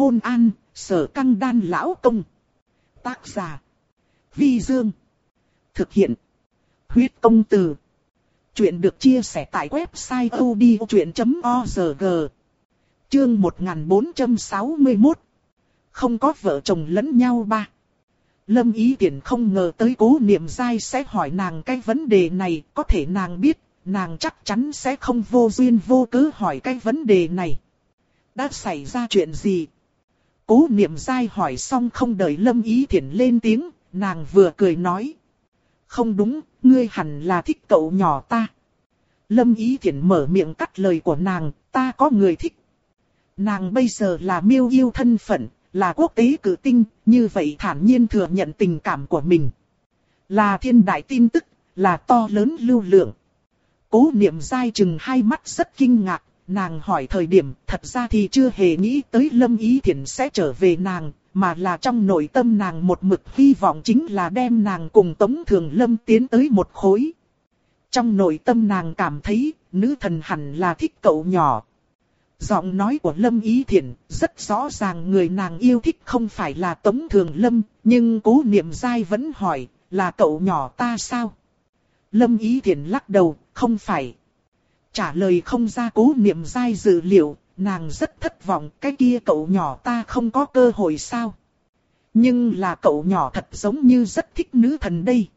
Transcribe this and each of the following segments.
Hôn an, sở căng đan lão công. Tác giả. Vi Dương. Thực hiện. Huyết công từ. Chuyện được chia sẻ tại website odchuyện.org. Chương 1461. Không có vợ chồng lẫn nhau ba. Lâm Ý Tiễn không ngờ tới cố niệm dai sẽ hỏi nàng cái vấn đề này, có thể nàng biết, nàng chắc chắn sẽ không vô duyên vô cớ hỏi cái vấn đề này. Đã xảy ra chuyện gì? Cố niệm dai hỏi xong không đợi Lâm Ý Thiển lên tiếng, nàng vừa cười nói. Không đúng, ngươi hẳn là thích cậu nhỏ ta. Lâm Ý Thiển mở miệng cắt lời của nàng, ta có người thích. Nàng bây giờ là miêu yêu thân phận, là quốc tế cử tinh, như vậy thản nhiên thừa nhận tình cảm của mình. Là thiên đại tin tức, là to lớn lưu lượng. Cố niệm dai chừng hai mắt rất kinh ngạc, nàng hỏi thời điểm thật ra thì chưa hề nghĩ tới Lâm Ý Thiển sẽ trở về nàng, mà là trong nội tâm nàng một mực hy vọng chính là đem nàng cùng Tống Thường Lâm tiến tới một khối. Trong nội tâm nàng cảm thấy, nữ thần hẳn là thích cậu nhỏ. Giọng nói của Lâm Ý Thiển rất rõ ràng người nàng yêu thích không phải là Tống Thường Lâm, nhưng cố niệm dai vẫn hỏi, là cậu nhỏ ta sao? Lâm Ý Thiển lắc đầu, không phải. Trả lời không ra cố niệm dai dự liệu, nàng rất thất vọng, cái kia cậu nhỏ ta không có cơ hội sao? Nhưng là cậu nhỏ thật giống như rất thích nữ thần đây.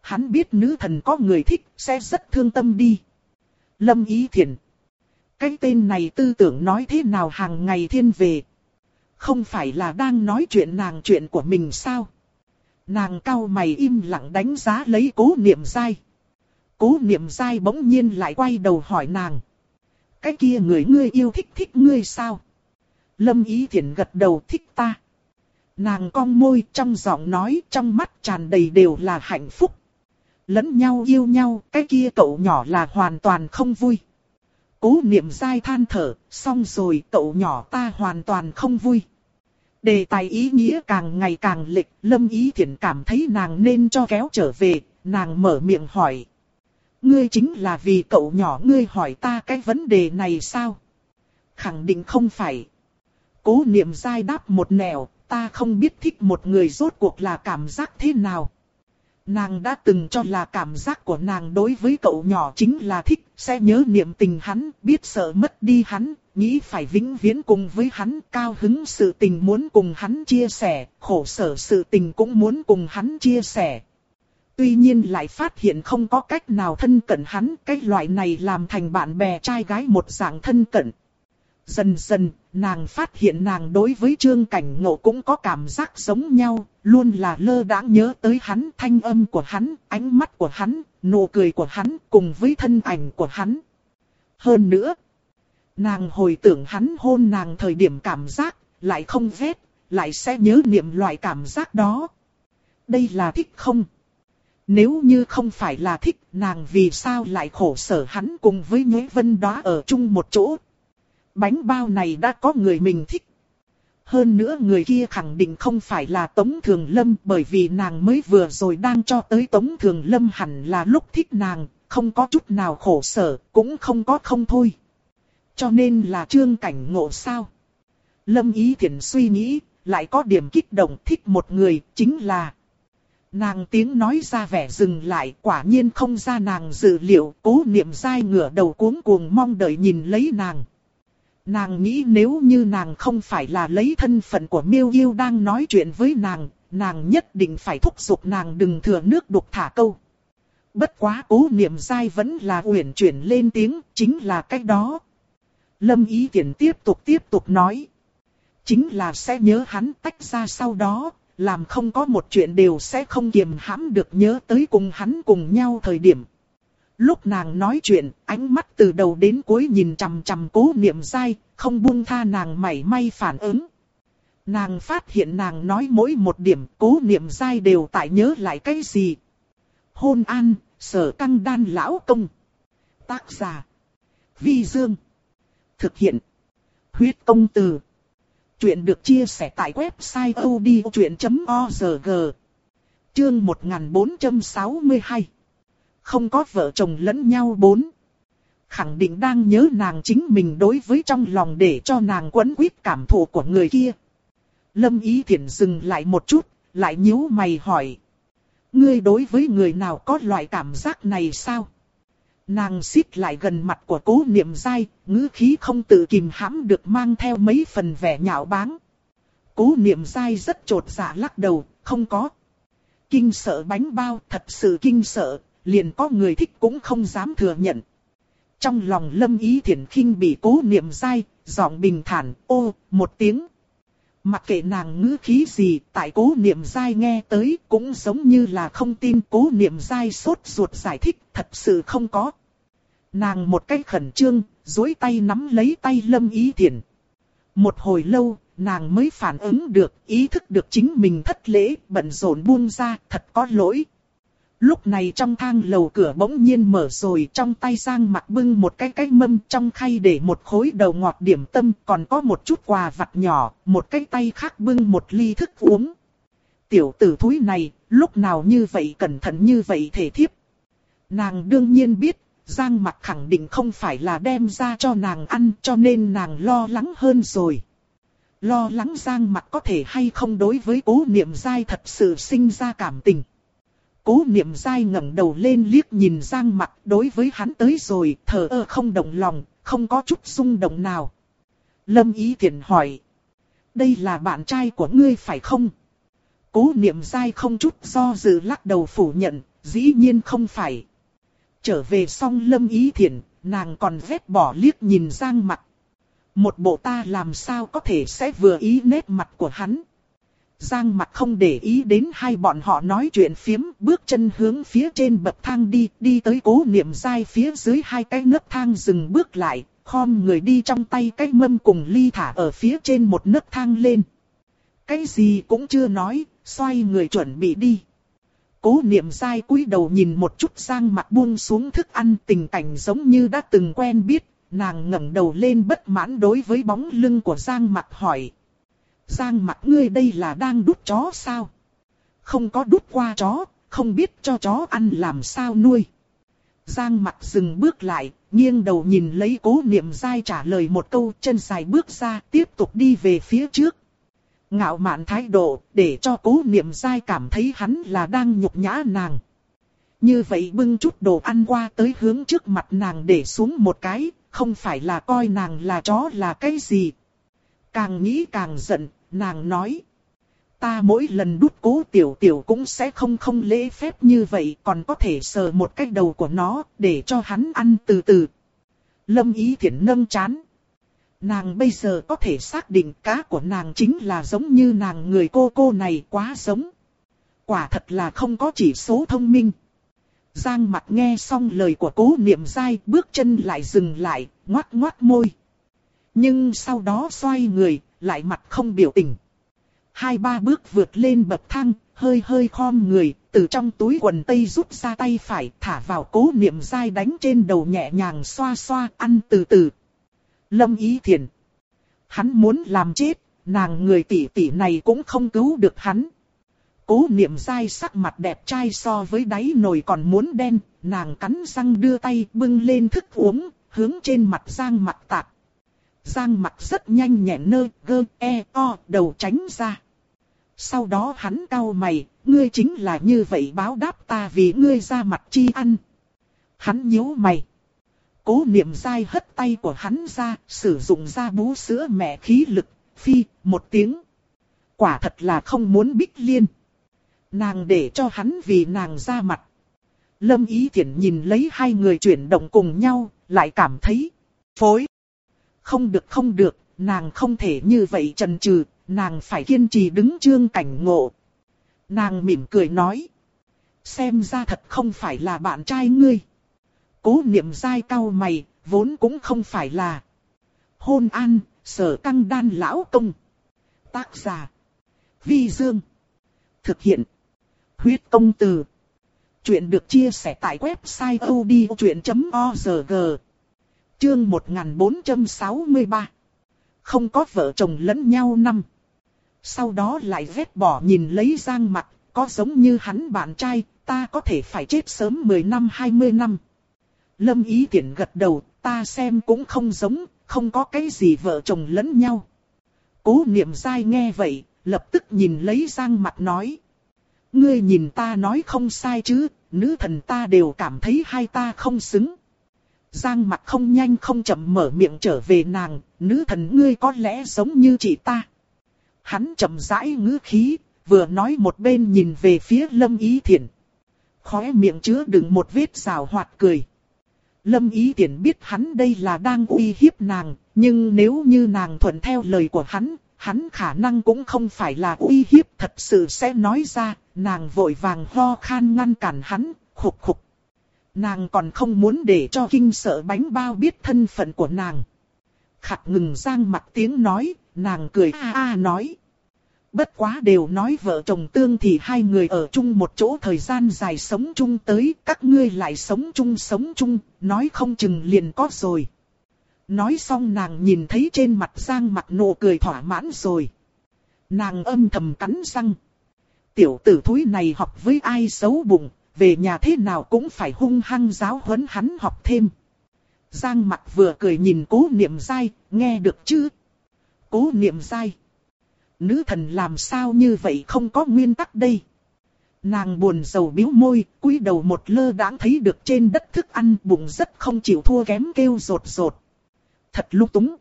Hắn biết nữ thần có người thích, sẽ rất thương tâm đi. Lâm Ý thiền Cái tên này tư tưởng nói thế nào hàng ngày thiên về. Không phải là đang nói chuyện nàng chuyện của mình sao? Nàng cao mày im lặng đánh giá lấy cố niệm dai. Cố niệm dai bỗng nhiên lại quay đầu hỏi nàng. Cái kia người ngươi yêu thích thích ngươi sao? Lâm Ý Thiển gật đầu thích ta. Nàng cong môi trong giọng nói trong mắt tràn đầy đều là hạnh phúc. Lẫn nhau yêu nhau, cái kia cậu nhỏ là hoàn toàn không vui. Cố niệm dai than thở, xong rồi cậu nhỏ ta hoàn toàn không vui. Đề tài ý nghĩa càng ngày càng lịch, Lâm Ý Thiển cảm thấy nàng nên cho kéo trở về, nàng mở miệng hỏi. Ngươi chính là vì cậu nhỏ ngươi hỏi ta cái vấn đề này sao? Khẳng định không phải. Cố niệm dai đáp một nẻo, ta không biết thích một người rốt cuộc là cảm giác thế nào. Nàng đã từng cho là cảm giác của nàng đối với cậu nhỏ chính là thích, sẽ nhớ niệm tình hắn, biết sợ mất đi hắn, nghĩ phải vĩnh viễn cùng với hắn, cao hứng sự tình muốn cùng hắn chia sẻ, khổ sở sự tình cũng muốn cùng hắn chia sẻ. Tuy nhiên lại phát hiện không có cách nào thân cận hắn, cái loại này làm thành bạn bè trai gái một dạng thân cận. Dần dần, nàng phát hiện nàng đối với trương cảnh ngộ cũng có cảm giác giống nhau, luôn là lơ đãng nhớ tới hắn, thanh âm của hắn, ánh mắt của hắn, nụ cười của hắn, cùng với thân ảnh của hắn. Hơn nữa, nàng hồi tưởng hắn hôn nàng thời điểm cảm giác, lại không vết, lại sẽ nhớ niệm loại cảm giác đó. Đây là thích không? Nếu như không phải là thích, nàng vì sao lại khổ sở hắn cùng với Nhuế Vân đó ở chung một chỗ. Bánh bao này đã có người mình thích. Hơn nữa người kia khẳng định không phải là Tống Thường Lâm bởi vì nàng mới vừa rồi đang cho tới Tống Thường Lâm hẳn là lúc thích nàng, không có chút nào khổ sở, cũng không có không thôi. Cho nên là trương cảnh ngộ sao. Lâm Ý Thiển suy nghĩ, lại có điểm kích động thích một người, chính là Nàng tiếng nói ra vẻ dừng lại quả nhiên không ra nàng dự liệu cố niệm dai ngửa đầu cuống cuồng mong đợi nhìn lấy nàng. Nàng nghĩ nếu như nàng không phải là lấy thân phận của miêu yêu đang nói chuyện với nàng, nàng nhất định phải thúc giục nàng đừng thừa nước đục thả câu. Bất quá cố niệm dai vẫn là uyển chuyển lên tiếng, chính là cách đó. Lâm ý tiện tiếp tục tiếp tục nói. Chính là sẽ nhớ hắn tách ra sau đó, làm không có một chuyện đều sẽ không kiềm hãm được nhớ tới cùng hắn cùng nhau thời điểm. Lúc nàng nói chuyện, ánh mắt từ đầu đến cuối nhìn chằm chằm cố niệm dai, không buông tha nàng mảy may phản ứng. Nàng phát hiện nàng nói mỗi một điểm cố niệm dai đều tại nhớ lại cái gì. Hôn an, sở căng đan lão công. Tác giả. Vi Dương. Thực hiện. Huyết công từ. Chuyện được chia sẻ tại website odchuyện.org Chương 1462 Không có vợ chồng lẫn nhau bốn khẳng định đang nhớ nàng chính mình đối với trong lòng để cho nàng quấn quýt cảm thụ của người kia. Lâm Ý Thiển dừng lại một chút, lại nhíu mày hỏi. Ngươi đối với người nào có loại cảm giác này sao? Nàng xít lại gần mặt của cố niệm dai, ngữ khí không tự kìm hãm được mang theo mấy phần vẻ nhạo báng. Cố niệm dai rất trột dạ lắc đầu, không có. Kinh sợ bánh bao, thật sự kinh sợ, liền có người thích cũng không dám thừa nhận. Trong lòng lâm ý thiển khinh bị cố niệm dai, giọng bình thản, ô, một tiếng. Mặc kệ nàng ngữ khí gì, tại cố niệm dai nghe tới cũng giống như là không tin cố niệm dai sốt ruột giải thích, thật sự không có. Nàng một cách khẩn trương, duỗi tay nắm lấy tay lâm ý thiện. Một hồi lâu, nàng mới phản ứng được, ý thức được chính mình thất lễ, bận rộn buông ra, thật có lỗi. Lúc này trong thang lầu cửa bỗng nhiên mở rồi, trong tay Giang mặc bưng một cái cái mâm trong khay để một khối đầu ngọt điểm tâm, còn có một chút quà vặt nhỏ, một cái tay khác bưng một ly thức uống. Tiểu tử thúi này, lúc nào như vậy cẩn thận như vậy thể thiếp. Nàng đương nhiên biết, Giang mặc khẳng định không phải là đem ra cho nàng ăn cho nên nàng lo lắng hơn rồi. Lo lắng Giang mặc có thể hay không đối với cố niệm dai thật sự sinh ra cảm tình. Cố niệm dai ngẩng đầu lên liếc nhìn Giang mặt đối với hắn tới rồi, thờ ơ không động lòng, không có chút xung động nào. Lâm ý Thiển hỏi. Đây là bạn trai của ngươi phải không? Cố niệm dai không chút do dự lắc đầu phủ nhận, dĩ nhiên không phải. Trở về xong lâm ý thiện, nàng còn vết bỏ liếc nhìn Giang mặt. Một bộ ta làm sao có thể sẽ vừa ý nét mặt của hắn. Giang mặt không để ý đến hai bọn họ nói chuyện phiếm, bước chân hướng phía trên bậc thang đi, đi tới cố niệm dai phía dưới hai cái nấc thang dừng bước lại, khom người đi trong tay cái mâm cùng ly thả ở phía trên một nấc thang lên. Cái gì cũng chưa nói, xoay người chuẩn bị đi. Cố niệm dai cúi đầu nhìn một chút Giang mặt buông xuống thức ăn tình cảnh giống như đã từng quen biết, nàng ngẩng đầu lên bất mãn đối với bóng lưng của Giang mặt hỏi. Giang mặt ngươi đây là đang đút chó sao? Không có đút qua chó, không biết cho chó ăn làm sao nuôi. Giang mặt dừng bước lại, nghiêng đầu nhìn lấy cố niệm dai trả lời một câu chân dài bước ra tiếp tục đi về phía trước. Ngạo mạn thái độ để cho cố niệm dai cảm thấy hắn là đang nhục nhã nàng. Như vậy bưng chút đồ ăn qua tới hướng trước mặt nàng để xuống một cái, không phải là coi nàng là chó là cái gì. Càng nghĩ càng giận, nàng nói. Ta mỗi lần đút cố tiểu tiểu cũng sẽ không không lễ phép như vậy còn có thể sờ một cái đầu của nó để cho hắn ăn từ từ. Lâm ý thiện nâng chán. Nàng bây giờ có thể xác định cá của nàng chính là giống như nàng người cô cô này quá giống. Quả thật là không có chỉ số thông minh. Giang mặt nghe xong lời của cố niệm dai bước chân lại dừng lại, ngoát ngoát môi. Nhưng sau đó xoay người, lại mặt không biểu tình. Hai ba bước vượt lên bậc thang, hơi hơi khom người, từ trong túi quần tây rút ra tay phải, thả vào cố niệm dai đánh trên đầu nhẹ nhàng xoa xoa, ăn từ từ. Lâm ý thiền. Hắn muốn làm chết, nàng người tỷ tỷ này cũng không cứu được hắn. Cố niệm dai sắc mặt đẹp trai so với đáy nồi còn muốn đen, nàng cắn răng đưa tay bưng lên thức uống, hướng trên mặt giang mặt tạc. Giang mặt rất nhanh nhẹn nơ, gơ, e, o, đầu tránh ra. Sau đó hắn cau mày, ngươi chính là như vậy báo đáp ta vì ngươi ra mặt chi ăn. Hắn nhíu mày. Cố niệm dai hất tay của hắn ra, sử dụng ra bú sữa mẹ khí lực, phi, một tiếng. Quả thật là không muốn bích liên. Nàng để cho hắn vì nàng ra mặt. Lâm Ý thiện nhìn lấy hai người chuyển động cùng nhau, lại cảm thấy phối. Không được không được, nàng không thể như vậy trần trừ, nàng phải kiên trì đứng trương cảnh ngộ. Nàng mỉm cười nói. Xem ra thật không phải là bạn trai ngươi. Cố niệm dai cao mày, vốn cũng không phải là. Hôn an, sở căng đan lão công. Tác giả. Vi Dương. Thực hiện. Huyết công từ. Chuyện được chia sẻ tại website odchuyện.org. Chương 1463. Không có vợ chồng lẫn nhau năm. Sau đó lại vét bỏ nhìn lấy giang mặt, có giống như hắn bạn trai, ta có thể phải chết sớm 10 năm 20 năm. Lâm ý tiện gật đầu, ta xem cũng không giống, không có cái gì vợ chồng lẫn nhau. Cố niệm dai nghe vậy, lập tức nhìn lấy Giang mặt nói. Ngươi nhìn ta nói không sai chứ, nữ thần ta đều cảm thấy hai ta không xứng. Giang mặt không nhanh không chậm mở miệng trở về nàng, nữ thần ngươi có lẽ giống như chị ta. Hắn chậm rãi ngữ khí, vừa nói một bên nhìn về phía lâm ý thiện. Khóe miệng chứa đựng một vết rào hoạt cười. Lâm ý tiện biết hắn đây là đang uy hiếp nàng, nhưng nếu như nàng thuận theo lời của hắn, hắn khả năng cũng không phải là uy hiếp thật sự sẽ nói ra, nàng vội vàng ho khan ngăn cản hắn, khục khục. Nàng còn không muốn để cho kinh sợ bánh bao biết thân phận của nàng. Khặt ngừng giang mặt tiếng nói, nàng cười a a nói. Bất quá đều nói vợ chồng tương thì hai người ở chung một chỗ thời gian dài sống chung tới, các ngươi lại sống chung sống chung, nói không chừng liền có rồi. Nói xong nàng nhìn thấy trên mặt Giang mặt nụ cười thỏa mãn rồi. Nàng âm thầm cắn răng. Tiểu tử thúi này học với ai xấu bụng, về nhà thế nào cũng phải hung hăng giáo huấn hắn học thêm. Giang mặt vừa cười nhìn cố niệm dai, nghe được chứ? Cố niệm dai. Nữ thần làm sao như vậy không có nguyên tắc đây? Nàng buồn rầu biếu môi, cúi đầu một lơ đãng thấy được trên đất thức ăn bụng rất không chịu thua kém kêu rột rột. Thật lúc túng.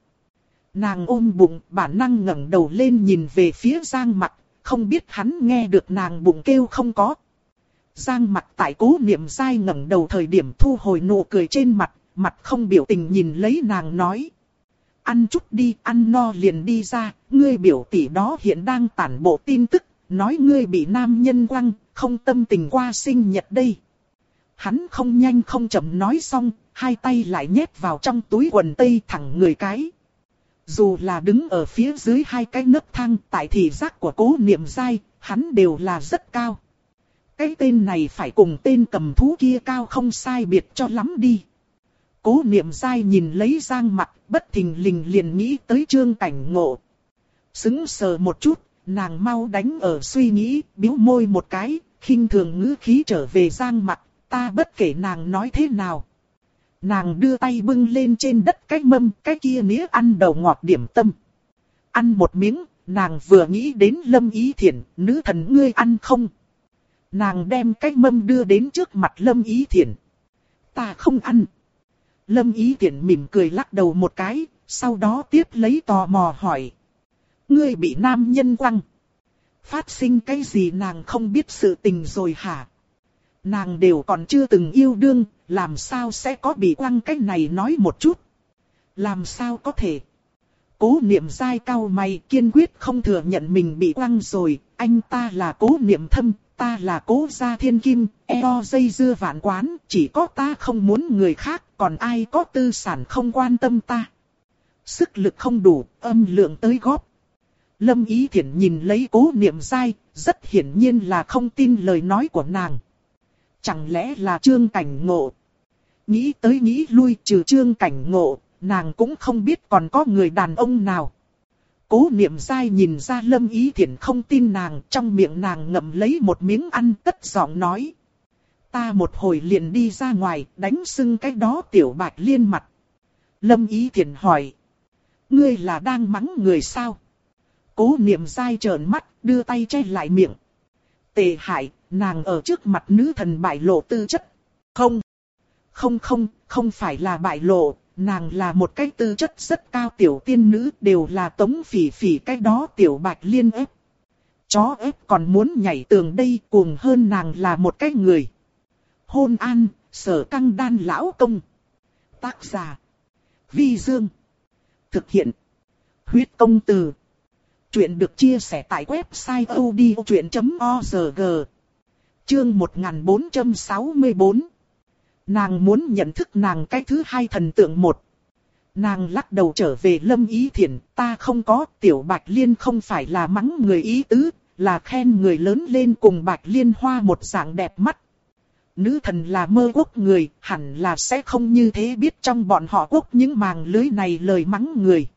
Nàng ôm bụng, bản năng ngẩng đầu lên nhìn về phía Giang mặt, không biết hắn nghe được nàng bụng kêu không có. Giang mặt tại cố niệm dai ngẩng đầu thời điểm thu hồi nụ cười trên mặt, mặt không biểu tình nhìn lấy nàng nói. Ăn chút đi, ăn no liền đi ra, ngươi biểu tỷ đó hiện đang tản bộ tin tức, nói ngươi bị nam nhân quăng, không tâm tình qua sinh nhật đây. Hắn không nhanh không chậm nói xong, hai tay lại nhét vào trong túi quần tây thẳng người cái. Dù là đứng ở phía dưới hai cái nấc thang tại thị giác của cố niệm dai, hắn đều là rất cao. Cái tên này phải cùng tên cầm thú kia cao không sai biệt cho lắm đi. Cố niệm dai nhìn lấy giang mặt, bất thình lình liền nghĩ tới trương cảnh ngộ. Xứng sờ một chút, nàng mau đánh ở suy nghĩ, biếu môi một cái, khinh thường ngữ khí trở về giang mặt, ta bất kể nàng nói thế nào. Nàng đưa tay bưng lên trên đất cái mâm, cái kia nĩa ăn đầu ngọt điểm tâm. Ăn một miếng, nàng vừa nghĩ đến lâm ý thiện, nữ thần ngươi ăn không? Nàng đem cái mâm đưa đến trước mặt lâm ý Thiển. Ta không ăn. Lâm ý Thiển mỉm cười lắc đầu một cái, sau đó tiếp lấy tò mò hỏi. Ngươi bị nam nhân quăng. Phát sinh cái gì nàng không biết sự tình rồi hả? Nàng đều còn chưa từng yêu đương, làm sao sẽ có bị quăng cái này nói một chút. Làm sao có thể? Cố niệm dai cao mày kiên quyết không thừa nhận mình bị quăng rồi, anh ta là cố niệm thâm, ta là cố gia thiên kim, eo dây dưa vạn quán, chỉ có ta không muốn người khác, còn ai có tư sản không quan tâm ta. Sức lực không đủ, âm lượng tới góp. Lâm Ý Thiển nhìn lấy cố niệm dai, rất hiển nhiên là không tin lời nói của nàng. Chẳng lẽ là trương cảnh ngộ? Nghĩ tới nghĩ lui trừ trương cảnh ngộ, nàng cũng không biết còn có người đàn ông nào. Cố niệm dai nhìn ra lâm ý thiện không tin nàng, trong miệng nàng ngậm lấy một miếng ăn tất giọng nói. Ta một hồi liền đi ra ngoài, đánh sưng cái đó tiểu bạch liên mặt. Lâm ý thiện hỏi. Ngươi là đang mắng người sao? Cố niệm dai trợn mắt, đưa tay che lại miệng. Tề hại, nàng ở trước mặt nữ thần bại lộ tư chất. Không, không không, không phải là bại lộ, nàng là một cái tư chất rất cao tiểu tiên nữ đều là tống phỉ phỉ cái đó tiểu bạch liên ép. Chó ép còn muốn nhảy tường đây cuồng hơn nàng là một cái người. Hôn an, sở căng đan lão công. Tác giả. Vi Dương. Thực hiện. Huyết công từ. Chuyện được chia sẻ tại website odchuyện.org. Chương 1464 Nàng muốn nhận thức nàng cái thứ hai thần tượng một. Nàng lắc đầu trở về lâm ý thiện, ta không có, tiểu bạch liên không phải là mắng người ý tứ, là khen người lớn lên cùng bạch liên hoa một dạng đẹp mắt. Nữ thần là mơ quốc người, hẳn là sẽ không như thế biết trong bọn họ quốc những màng lưới này lời mắng người.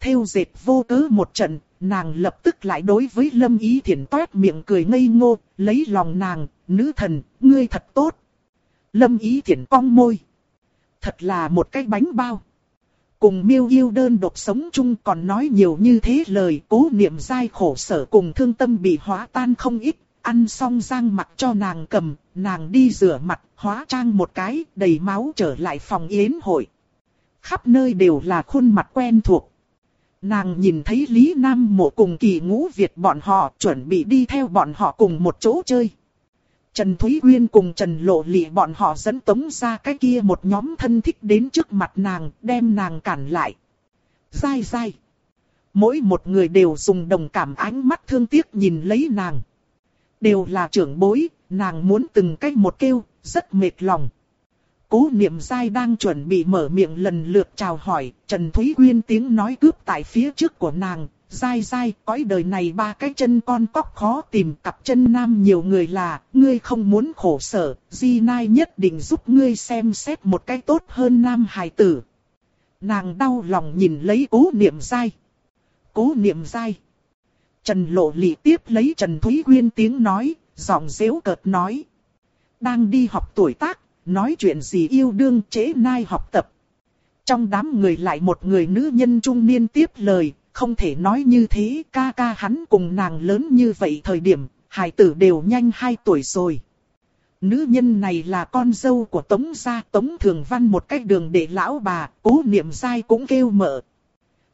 Theo dệt vô cớ một trận, nàng lập tức lại đối với lâm ý thiện toát miệng cười ngây ngô, lấy lòng nàng, nữ thần, ngươi thật tốt, Lâm ý thiển cong môi. Thật là một cái bánh bao. Cùng miêu yêu đơn độc sống chung còn nói nhiều như thế lời cố niệm dai khổ sở cùng thương tâm bị hóa tan không ít. Ăn xong giang mặt cho nàng cầm, nàng đi rửa mặt, hóa trang một cái, đầy máu trở lại phòng yến hội. Khắp nơi đều là khuôn mặt quen thuộc. Nàng nhìn thấy Lý Nam mộ cùng kỳ ngũ Việt bọn họ chuẩn bị đi theo bọn họ cùng một chỗ chơi. Trần Thúy Uyên cùng Trần Lộ Lị bọn họ dẫn tống ra cái kia một nhóm thân thích đến trước mặt nàng, đem nàng cản lại. Dai dai. Mỗi một người đều dùng đồng cảm ánh mắt thương tiếc nhìn lấy nàng. Đều là trưởng bối, nàng muốn từng cách một kêu, rất mệt lòng. Cố niệm dai đang chuẩn bị mở miệng lần lượt chào hỏi, Trần Thúy Uyên tiếng nói cướp tại phía trước của nàng, dai dai, cõi đời này ba cái chân con cóc khó tìm, cặp chân nam nhiều người là, ngươi không muốn khổ sở, di nai nhất định giúp ngươi xem xét một cái tốt hơn nam hài tử. Nàng đau lòng nhìn lấy cố niệm dai. Cố niệm dai. Trần lộ lị tiếp lấy Trần Thúy Quyên tiếng nói, giọng dễu cợt nói. Đang đi học tuổi tác, nói chuyện gì yêu đương chế nai học tập. Trong đám người lại một người nữ nhân trung niên tiếp lời, không thể nói như thế, ca ca hắn cùng nàng lớn như vậy thời điểm, hải tử đều nhanh 2 tuổi rồi. Nữ nhân này là con dâu của Tống gia Tống Thường Văn một cách đường để lão bà, cố niệm dai cũng kêu mợ.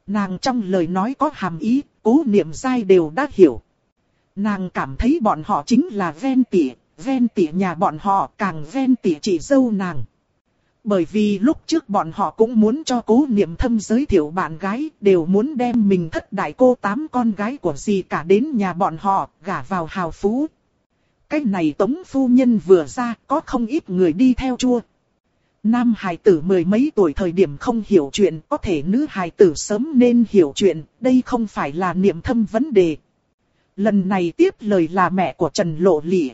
Nàng trong lời nói có hàm ý, cố niệm dai đều đã hiểu. Nàng cảm thấy bọn họ chính là ven tỉa, ven tỉa nhà bọn họ càng ven tỉa chị dâu nàng. Bởi vì lúc trước bọn họ cũng muốn cho cố niệm thâm giới thiệu bạn gái, đều muốn đem mình thất đại cô tám con gái của gì cả đến nhà bọn họ, gả vào hào phú. Cái này tống phu nhân vừa ra, có không ít người đi theo chua. Nam hài tử mười mấy tuổi thời điểm không hiểu chuyện, có thể nữ hài tử sớm nên hiểu chuyện, đây không phải là niệm thâm vấn đề. Lần này tiếp lời là mẹ của Trần Lộ Lị.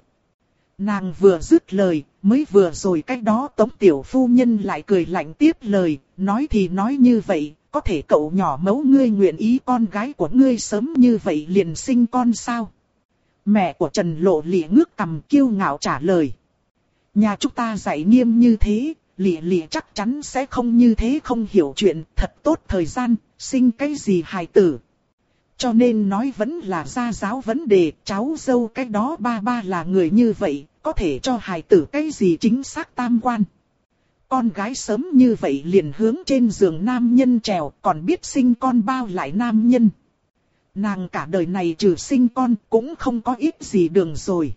Nàng vừa dứt lời, mới vừa rồi cách đó tống tiểu phu nhân lại cười lạnh tiếp lời, nói thì nói như vậy, có thể cậu nhỏ mấu ngươi nguyện ý con gái của ngươi sớm như vậy liền sinh con sao? Mẹ của Trần Lộ lịa ngước cầm kiêu ngạo trả lời. Nhà chúng ta dạy nghiêm như thế, lịa lịa chắc chắn sẽ không như thế không hiểu chuyện, thật tốt thời gian, sinh cái gì hài tử. Cho nên nói vẫn là gia giáo vấn đề, cháu dâu cái đó ba ba là người như vậy, có thể cho hài tử cái gì chính xác tam quan. Con gái sớm như vậy liền hướng trên giường nam nhân trèo, còn biết sinh con bao lại nam nhân. Nàng cả đời này trừ sinh con cũng không có ít gì đường rồi.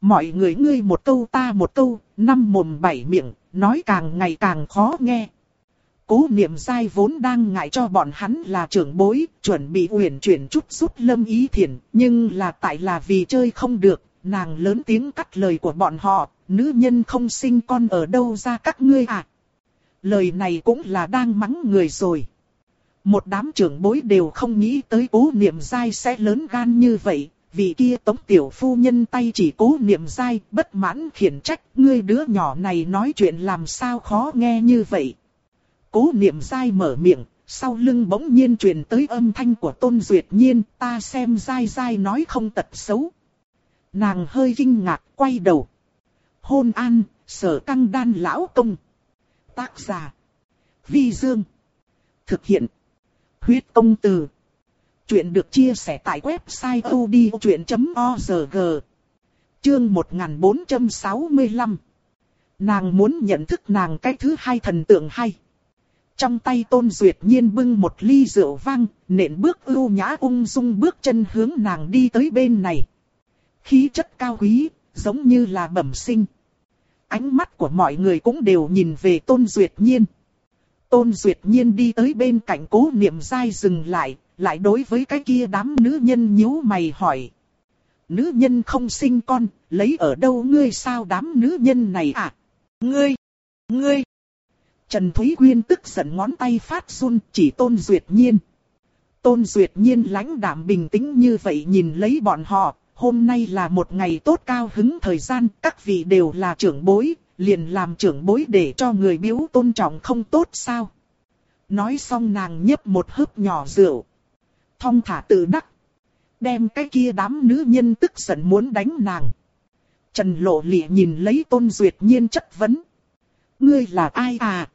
Mọi người ngươi một câu ta một câu, năm mồm bảy miệng, nói càng ngày càng khó nghe. Cố niệm dai vốn đang ngại cho bọn hắn là trưởng bối, chuẩn bị uyển chuyển chút giúp lâm ý thiền, nhưng là tại là vì chơi không được, nàng lớn tiếng cắt lời của bọn họ, nữ nhân không sinh con ở đâu ra các ngươi à. Lời này cũng là đang mắng người rồi. Một đám trưởng bối đều không nghĩ tới cố niệm dai sẽ lớn gan như vậy, vì kia tống tiểu phu nhân tay chỉ cố niệm dai, bất mãn khiển trách, ngươi đứa nhỏ này nói chuyện làm sao khó nghe như vậy. Cố niệm dai mở miệng, sau lưng bỗng nhiên truyền tới âm thanh của tôn duyệt nhiên, ta xem dai dai nói không tật xấu. Nàng hơi kinh ngạc, quay đầu. Hôn an, sở căng đan lão công. Tác giả. Vi Dương. Thực hiện. Huyết công từ. Chuyện được chia sẻ tại website odchuyện.org. Chương 1465. Nàng muốn nhận thức nàng cái thứ hai thần tượng hay. Trong tay tôn duyệt nhiên bưng một ly rượu vang, nện bước ưu nhã ung dung bước chân hướng nàng đi tới bên này. Khí chất cao quý, giống như là bẩm sinh. Ánh mắt của mọi người cũng đều nhìn về tôn duyệt nhiên. Tôn duyệt nhiên đi tới bên cạnh cố niệm dai dừng lại, lại đối với cái kia đám nữ nhân nhíu mày hỏi. Nữ nhân không sinh con, lấy ở đâu ngươi sao đám nữ nhân này à? Ngươi! Ngươi! Trần Thúy Quyên tức giận ngón tay phát run chỉ tôn duyệt nhiên. Tôn duyệt nhiên lãnh đạm bình tĩnh như vậy nhìn lấy bọn họ, hôm nay là một ngày tốt cao hứng thời gian, các vị đều là trưởng bối, liền làm trưởng bối để cho người biếu tôn trọng không tốt sao. Nói xong nàng nhấp một hớp nhỏ rượu. Thong thả tự đắc. Đem cái kia đám nữ nhân tức giận muốn đánh nàng. Trần lộ lịa nhìn lấy tôn duyệt nhiên chất vấn. Ngươi là ai à?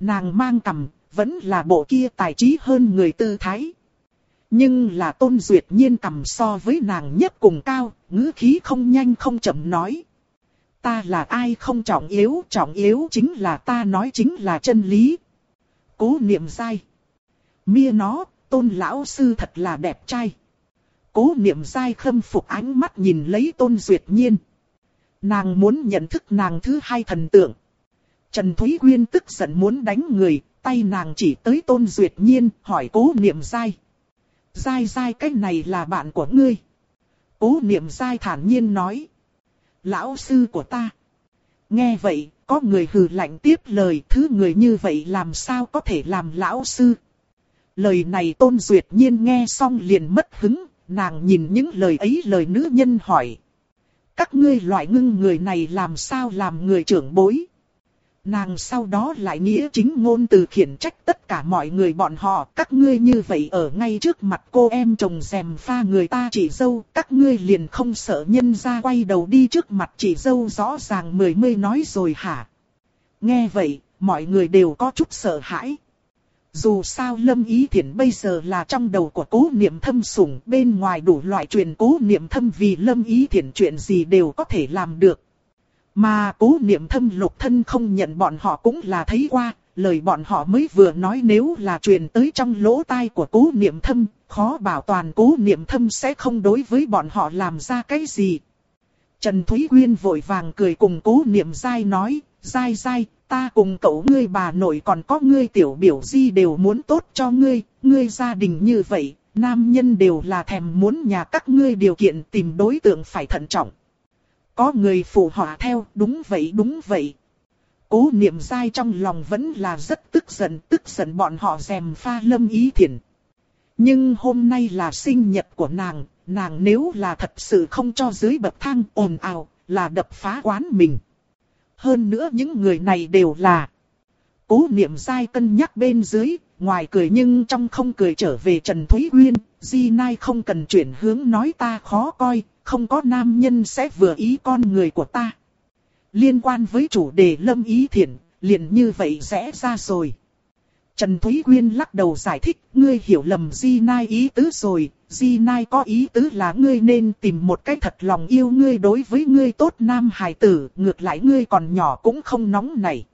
Nàng mang cầm, vẫn là bộ kia tài trí hơn người tư thái. Nhưng là tôn duyệt nhiên cầm so với nàng nhất cùng cao, ngữ khí không nhanh không chậm nói. Ta là ai không trọng yếu, trọng yếu chính là ta nói chính là chân lý. Cố niệm dai. Mia nó, tôn lão sư thật là đẹp trai. Cố niệm dai khâm phục ánh mắt nhìn lấy tôn duyệt nhiên. Nàng muốn nhận thức nàng thứ hai thần tượng. Trần Thúy Quyên tức giận muốn đánh người, tay nàng chỉ tới tôn duyệt nhiên, hỏi cố niệm dai. Dai dai cái này là bạn của ngươi. Cố niệm dai thản nhiên nói. Lão sư của ta. Nghe vậy, có người hừ lạnh tiếp lời thứ người như vậy làm sao có thể làm lão sư. Lời này tôn duyệt nhiên nghe xong liền mất hứng, nàng nhìn những lời ấy lời nữ nhân hỏi. Các ngươi loại ngưng người này làm sao làm người trưởng bối. Nàng sau đó lại nghĩa chính ngôn từ khiển trách tất cả mọi người bọn họ, các ngươi như vậy ở ngay trước mặt cô em chồng dèm pha người ta chỉ dâu, các ngươi liền không sợ nhân ra quay đầu đi trước mặt chỉ dâu rõ ràng mười mươi nói rồi hả? Nghe vậy, mọi người đều có chút sợ hãi. Dù sao Lâm Ý Thiển bây giờ là trong đầu của cố niệm thâm sủng, bên ngoài đủ loại truyền cố niệm thâm vì Lâm Ý Thiển chuyện gì đều có thể làm được. Mà cố niệm thâm lục thân không nhận bọn họ cũng là thấy qua, lời bọn họ mới vừa nói nếu là truyền tới trong lỗ tai của cố niệm thâm, khó bảo toàn cố niệm thâm sẽ không đối với bọn họ làm ra cái gì. Trần Thúy Quyên vội vàng cười cùng cố niệm dai nói, dai dai, ta cùng cậu ngươi bà nội còn có ngươi tiểu biểu di đều muốn tốt cho ngươi, ngươi gia đình như vậy, nam nhân đều là thèm muốn nhà các ngươi điều kiện tìm đối tượng phải thận trọng. Có người phụ họa theo, đúng vậy đúng vậy. Cố niệm dai trong lòng vẫn là rất tức giận, tức giận bọn họ dèm pha lâm ý thiện. Nhưng hôm nay là sinh nhật của nàng, nàng nếu là thật sự không cho dưới bậc thang ồn ào, là đập phá quán mình. Hơn nữa những người này đều là cố niệm dai cân nhắc bên dưới, ngoài cười nhưng trong không cười trở về Trần Thúy Uyên, Di Nai không cần chuyển hướng nói ta khó coi, không có nam nhân sẽ vừa ý con người của ta. Liên quan với chủ đề lâm ý thiện, liền như vậy sẽ ra rồi. Trần Thúy Quyên lắc đầu giải thích, ngươi hiểu lầm Di Nai ý tứ rồi, Di Nai có ý tứ là ngươi nên tìm một cái thật lòng yêu ngươi đối với ngươi tốt nam hài tử, ngược lại ngươi còn nhỏ cũng không nóng này.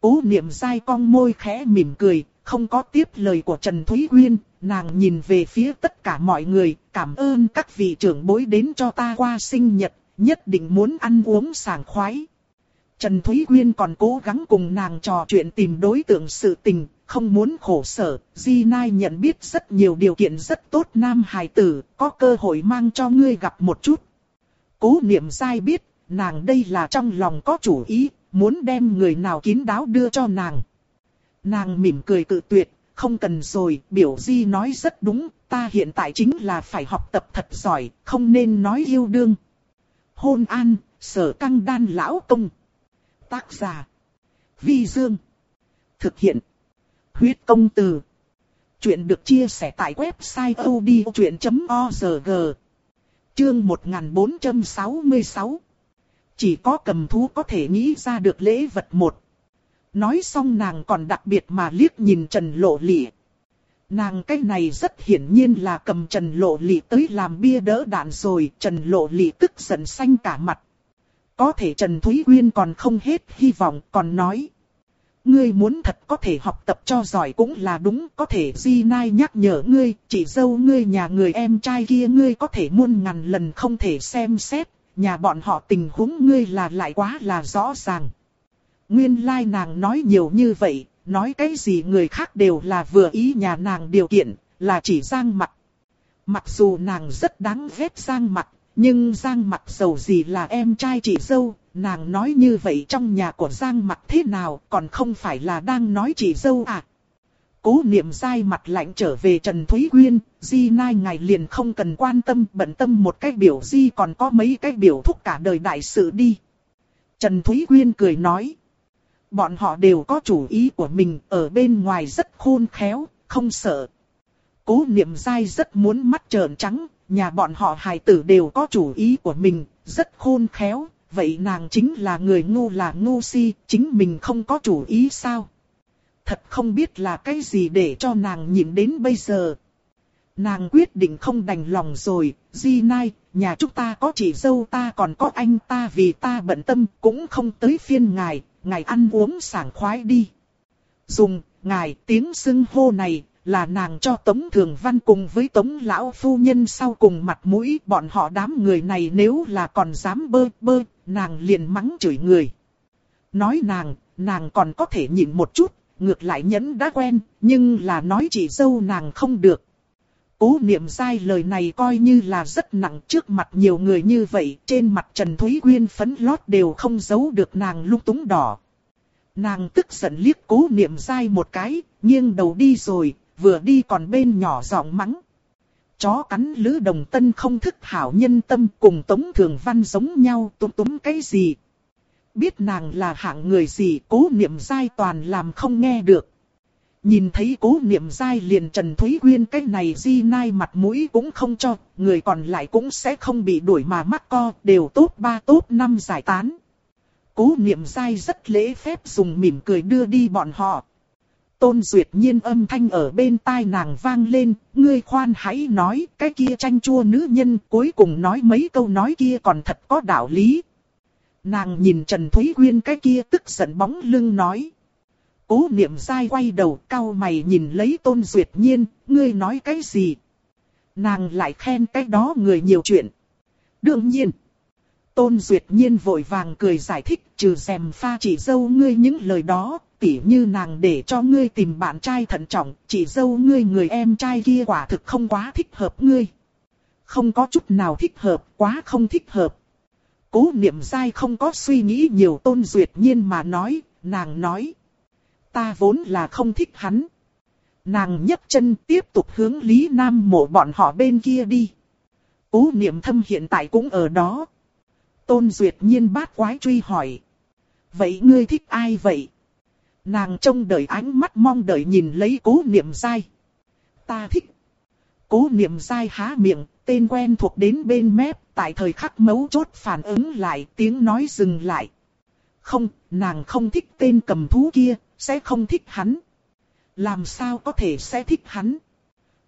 Cố niệm dai cong môi khẽ mỉm cười, không có tiếp lời của Trần Thúy Quyên, nàng nhìn về phía tất cả mọi người, cảm ơn các vị trưởng bối đến cho ta qua sinh nhật, nhất định muốn ăn uống sảng khoái. Trần Thúy Quyên còn cố gắng cùng nàng trò chuyện tìm đối tượng sự tình, không muốn khổ sở, Di Nai nhận biết rất nhiều điều kiện rất tốt nam hài tử, có cơ hội mang cho ngươi gặp một chút. Cố niệm sai biết, nàng đây là trong lòng có chủ ý, muốn đem người nào kín đáo đưa cho nàng. Nàng mỉm cười cự tuyệt, không cần rồi, biểu Di nói rất đúng, ta hiện tại chính là phải học tập thật giỏi, không nên nói yêu đương. Hôn an, sở căng đan lão công. Tác giả. Vi Dương. Thực hiện. Huyết công từ. Chuyện được chia sẻ tại website odchuyện.org. Chương 1466. Chỉ có cầm thú có thể nghĩ ra được lễ vật một. Nói xong nàng còn đặc biệt mà liếc nhìn Trần Lộ Lị. Nàng cái này rất hiển nhiên là cầm Trần Lộ Lị tới làm bia đỡ đạn rồi, Trần Lộ Lị tức giận xanh cả mặt. Có thể Trần Thúy Quyên còn không hết hy vọng, còn nói. Ngươi muốn thật có thể học tập cho giỏi cũng là đúng, có thể Di Nai nhắc nhở ngươi, chỉ dâu ngươi nhà người em trai kia ngươi có thể muôn ngàn lần không thể xem xét, nhà bọn họ tình huống ngươi là lại quá là rõ ràng. Nguyên lai like nàng nói nhiều như vậy, nói cái gì người khác đều là vừa ý nhà nàng điều kiện, là chỉ Giang mặt. Mặc dù nàng rất đáng ghét Giang mặt, nhưng Giang mặt giàu gì là em trai chị dâu, nàng nói như vậy trong nhà của Giang mặt thế nào còn không phải là đang nói chị dâu à. Cố niệm dai mặt lạnh trở về Trần Thúy Quyên, Di Nai ngày liền không cần quan tâm bận tâm một cái biểu Di còn có mấy cái biểu thúc cả đời đại sự đi. Trần Thúy Quyên cười nói. Bọn họ đều có chủ ý của mình ở bên ngoài rất khôn khéo, không sợ. Cố niệm dai rất muốn mắt trợn trắng, nhà bọn họ hài tử đều có chủ ý của mình, rất khôn khéo, vậy nàng chính là người ngu là ngu si, chính mình không có chủ ý sao? Thật không biết là cái gì để cho nàng nhìn đến bây giờ. Nàng quyết định không đành lòng rồi, Di Nai, nhà chúng ta có chị dâu ta còn có anh ta vì ta bận tâm cũng không tới phiên ngài, ngài ăn uống sảng khoái đi. Dùng, ngài tiếng xưng hô này là nàng cho Tống Thường Văn cùng với Tống Lão Phu Nhân sau cùng mặt mũi bọn họ đám người này nếu là còn dám bơ bơ, nàng liền mắng chửi người. Nói nàng, nàng còn có thể nhịn một chút, ngược lại nhẫn đã quen, nhưng là nói chị dâu nàng không được. Cố niệm sai lời này coi như là rất nặng trước mặt nhiều người như vậy, trên mặt Trần Thúy Quyên phấn lót đều không giấu được nàng lung túng đỏ. Nàng tức giận liếc cố niệm sai một cái, nghiêng đầu đi rồi, vừa đi còn bên nhỏ giọng mắng. Chó cắn lữ đồng tân không thức hảo nhân tâm cùng Tống Thường Văn giống nhau túm túm cái gì. Biết nàng là hạng người gì cố niệm sai toàn làm không nghe được. Nhìn thấy cố niệm dai liền Trần Thúy Quyên cái này di nai mặt mũi cũng không cho, người còn lại cũng sẽ không bị đuổi mà mắc co, đều tốt ba tốt năm giải tán. Cố niệm dai rất lễ phép dùng mỉm cười đưa đi bọn họ. Tôn Duyệt Nhiên âm thanh ở bên tai nàng vang lên, ngươi khoan hãy nói, cái kia tranh chua nữ nhân cuối cùng nói mấy câu nói kia còn thật có đạo lý. Nàng nhìn Trần Thúy Quyên cái kia tức giận bóng lưng nói. Cố niệm dai quay đầu cao mày nhìn lấy Tôn Duyệt Nhiên, ngươi nói cái gì? Nàng lại khen cái đó người nhiều chuyện. Đương nhiên. Tôn Duyệt Nhiên vội vàng cười giải thích trừ xem pha chỉ dâu ngươi những lời đó, tỉ như nàng để cho ngươi tìm bạn trai thận trọng, chỉ dâu ngươi người em trai kia quả thực không quá thích hợp ngươi. Không có chút nào thích hợp, quá không thích hợp. Cố niệm dai không có suy nghĩ nhiều tôn duyệt nhiên mà nói, nàng nói. Ta vốn là không thích hắn. Nàng nhấc chân tiếp tục hướng Lý Nam mộ bọn họ bên kia đi. Cố niệm thâm hiện tại cũng ở đó. Tôn duyệt nhiên bát quái truy hỏi. Vậy ngươi thích ai vậy? Nàng trông đợi ánh mắt mong đợi nhìn lấy cố niệm dai. Ta thích. Cố niệm dai há miệng, tên quen thuộc đến bên mép, tại thời khắc mấu chốt phản ứng lại, tiếng nói dừng lại. Không, nàng không thích tên cầm thú kia, sẽ không thích hắn. Làm sao có thể sẽ thích hắn?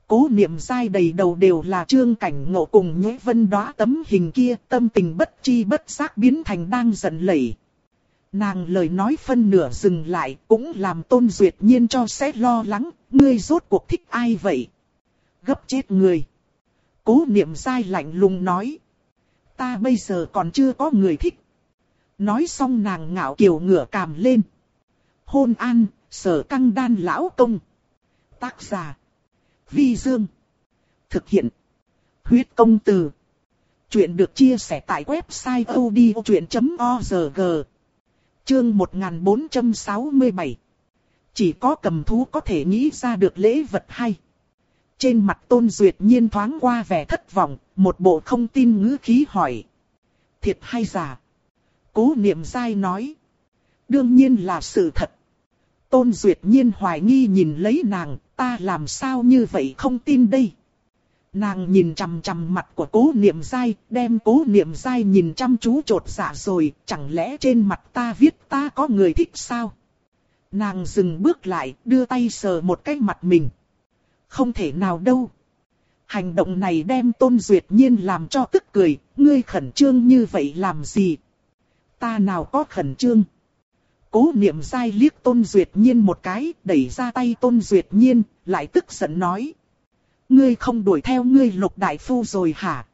Cố niệm dai đầy đầu đều là trương cảnh ngộ cùng nhế vân đóa tấm hình kia, tâm tình bất chi bất giác biến thành đang giận lẩy. Nàng lời nói phân nửa dừng lại cũng làm tôn duyệt nhiên cho sẽ lo lắng, ngươi rốt cuộc thích ai vậy? Gấp chết người. Cố niệm dai lạnh lùng nói. Ta bây giờ còn chưa có người thích. Nói xong nàng ngạo kiều ngửa cằm lên. Hôn an, sở căng đan lão công. Tác giả. Vi Dương. Thực hiện. Huyết công từ. Chuyện được chia sẻ tại website odchuyện.org. Chương 1467 Chỉ có cầm thú có thể nghĩ ra được lễ vật hay. Trên mặt Tôn Duyệt Nhiên thoáng qua vẻ thất vọng, một bộ không tin ngữ khí hỏi. Thiệt hay giả? Cố niệm sai nói. Đương nhiên là sự thật. Tôn Duyệt Nhiên hoài nghi nhìn lấy nàng, ta làm sao như vậy không tin đây. Nàng nhìn chằm chằm mặt của cố niệm dai, đem cố niệm dai nhìn chăm chú trột dạ rồi, chẳng lẽ trên mặt ta viết ta có người thích sao? Nàng dừng bước lại, đưa tay sờ một cái mặt mình. Không thể nào đâu. Hành động này đem tôn duyệt nhiên làm cho tức cười, ngươi khẩn trương như vậy làm gì? Ta nào có khẩn trương? Cố niệm dai liếc tôn duyệt nhiên một cái, đẩy ra tay tôn duyệt nhiên, lại tức giận nói. Ngươi không đuổi theo ngươi lục đại phu rồi hả?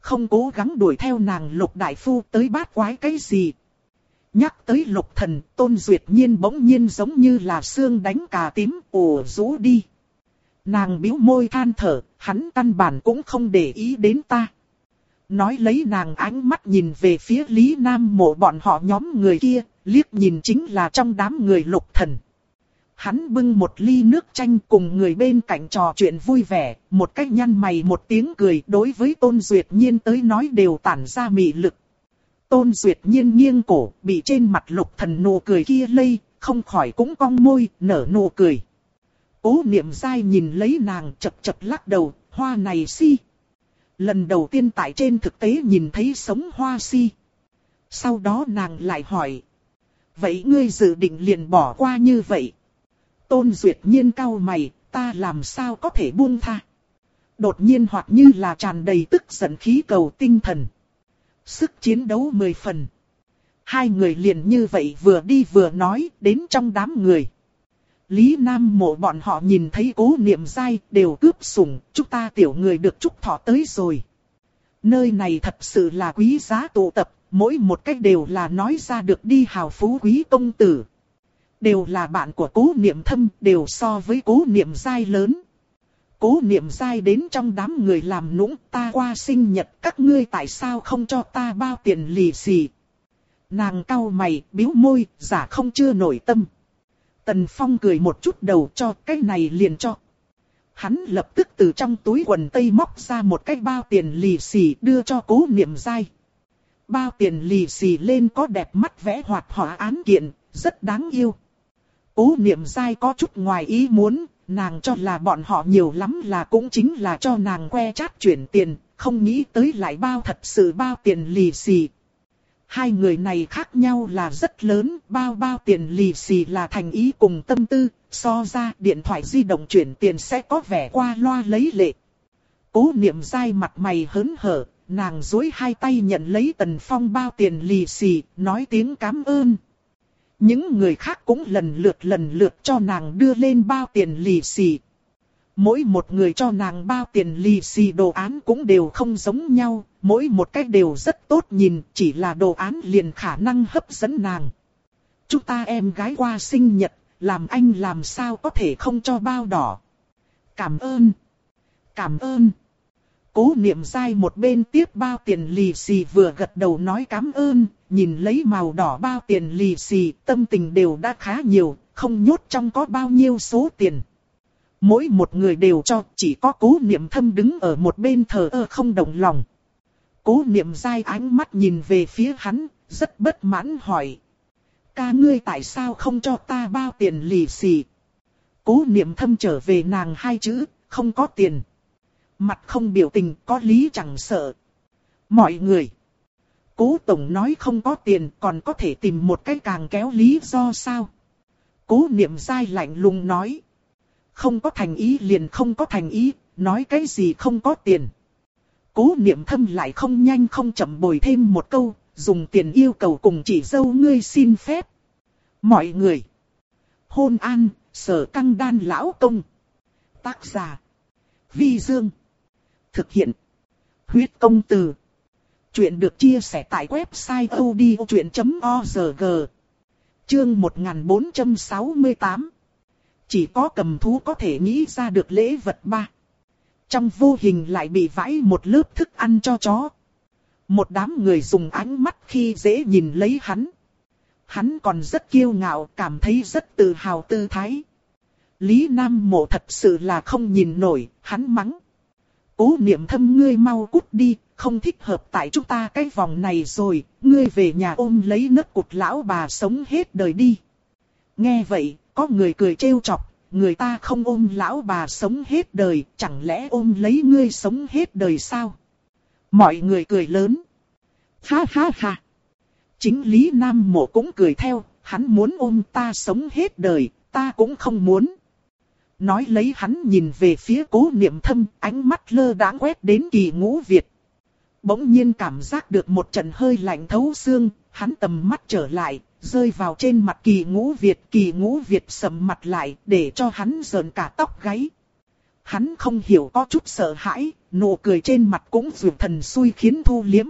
Không cố gắng đuổi theo nàng lục đại phu tới bát quái cái gì? Nhắc tới lục thần, tôn duyệt nhiên bỗng nhiên giống như là xương đánh cà tím, ồ rú đi. Nàng bĩu môi than thở, hắn căn bản cũng không để ý đến ta. Nói lấy nàng ánh mắt nhìn về phía Lý Nam mộ bọn họ nhóm người kia, liếc nhìn chính là trong đám người lục thần. Hắn bưng một ly nước chanh cùng người bên cạnh trò chuyện vui vẻ, một cách nhăn mày một tiếng cười đối với Tôn Duyệt Nhiên tới nói đều tản ra mị lực. Tôn Duyệt Nhiên nghiêng cổ, bị trên mặt lục thần nụ cười kia lây, không khỏi cũng cong môi, nở nụ cười. Cố niệm dai nhìn lấy nàng chật chật lắc đầu, hoa này si. Lần đầu tiên tại trên thực tế nhìn thấy sống hoa si. Sau đó nàng lại hỏi. Vậy ngươi dự định liền bỏ qua như vậy? Tôn Duyệt Nhiên cau mày, ta làm sao có thể buông tha? Đột nhiên hoặc như là tràn đầy tức giận khí cầu tinh thần. Sức chiến đấu mười phần. Hai người liền như vậy vừa đi vừa nói đến trong đám người. Lý Nam mộ bọn họ nhìn thấy cố niệm dai đều cướp sủng, chúng ta tiểu người được chúc thọ tới rồi. Nơi này thật sự là quý giá tụ tập, mỗi một cách đều là nói ra được đi hào phú quý công tử. Đều là bạn của cố niệm thâm, đều so với cố niệm dai lớn. Cố niệm dai đến trong đám người làm nũng ta qua sinh nhật các ngươi tại sao không cho ta bao tiền lì xì. Nàng cau mày, biếu môi, giả không chưa nổi tâm. Tần Phong cười một chút đầu cho cái này liền cho. Hắn lập tức từ trong túi quần tây móc ra một cái bao tiền lì xì đưa cho cố niệm dai. Bao tiền lì xì lên có đẹp mắt vẽ hoạt họa án kiện, rất đáng yêu. Cố niệm dai có chút ngoài ý muốn, nàng cho là bọn họ nhiều lắm là cũng chính là cho nàng que chát chuyển tiền, không nghĩ tới lại bao thật sự bao tiền lì xì. Hai người này khác nhau là rất lớn, bao bao tiền lì xì là thành ý cùng tâm tư, so ra điện thoại di động chuyển tiền sẽ có vẻ qua loa lấy lệ. Cố niệm dai mặt mày hớn hở, nàng dối hai tay nhận lấy tần phong bao tiền lì xì, nói tiếng cảm ơn. Những người khác cũng lần lượt lần lượt cho nàng đưa lên bao tiền lì xì. Mỗi một người cho nàng bao tiền lì xì đồ án cũng đều không giống nhau, mỗi một cách đều rất tốt nhìn, chỉ là đồ án liền khả năng hấp dẫn nàng. Chúng ta em gái qua sinh nhật, làm anh làm sao có thể không cho bao đỏ. Cảm ơn. Cảm ơn. Cố niệm dai một bên tiếp bao tiền lì xì vừa gật đầu nói cảm ơn, nhìn lấy màu đỏ bao tiền lì xì, tâm tình đều đã khá nhiều, không nhốt trong có bao nhiêu số tiền. Mỗi một người đều cho, chỉ có cố niệm thâm đứng ở một bên thờ ơ không động lòng. Cố niệm dai ánh mắt nhìn về phía hắn, rất bất mãn hỏi. Ca ngươi tại sao không cho ta bao tiền lì xì? Cố niệm thâm trở về nàng hai chữ, không có tiền. Mặt không biểu tình, có lý chẳng sợ. Mọi người. Cố Tổng nói không có tiền còn có thể tìm một cái càng kéo lý do sao? Cố niệm dai lạnh lùng nói. Không có thành ý liền không có thành ý, nói cái gì không có tiền. Cố niệm thâm lại không nhanh không chậm bồi thêm một câu, dùng tiền yêu cầu cùng chỉ dâu ngươi xin phép. Mọi người. Hôn an, sở căng đan lão công. Tác giả. Vi Dương. Thực hiện. Huyết công từ. Chuyện được chia sẻ tại website odchuyện.org. Chương 1468. Chỉ có cầm thú có thể nghĩ ra được lễ vật ba. Trong vô hình lại bị vãi một lớp thức ăn cho chó. Một đám người dùng ánh mắt khi dễ nhìn lấy hắn. Hắn còn rất kiêu ngạo, cảm thấy rất tự hào tư thái. Lý Nam Mộ thật sự là không nhìn nổi, hắn mắng. Cố niệm thâm ngươi mau cút đi, không thích hợp tại chúng ta cái vòng này rồi, ngươi về nhà ôm lấy nấc cụt lão bà sống hết đời đi. Nghe vậy, có người cười trêu chọc, người ta không ôm lão bà sống hết đời, chẳng lẽ ôm lấy ngươi sống hết đời sao? Mọi người cười lớn. Ha ha ha. Chính Lý Nam Mộ cũng cười theo, hắn muốn ôm ta sống hết đời, ta cũng không muốn. Nói lấy hắn nhìn về phía cố niệm thâm, ánh mắt lơ đãng quét đến kỳ ngũ Việt. Bỗng nhiên cảm giác được một trận hơi lạnh thấu xương, hắn tầm mắt trở lại, rơi vào trên mặt kỳ ngũ Việt. Kỳ ngũ Việt sầm mặt lại, để cho hắn sờn cả tóc gáy. Hắn không hiểu có chút sợ hãi, nụ cười trên mặt cũng dù thần xui khiến thu liếm.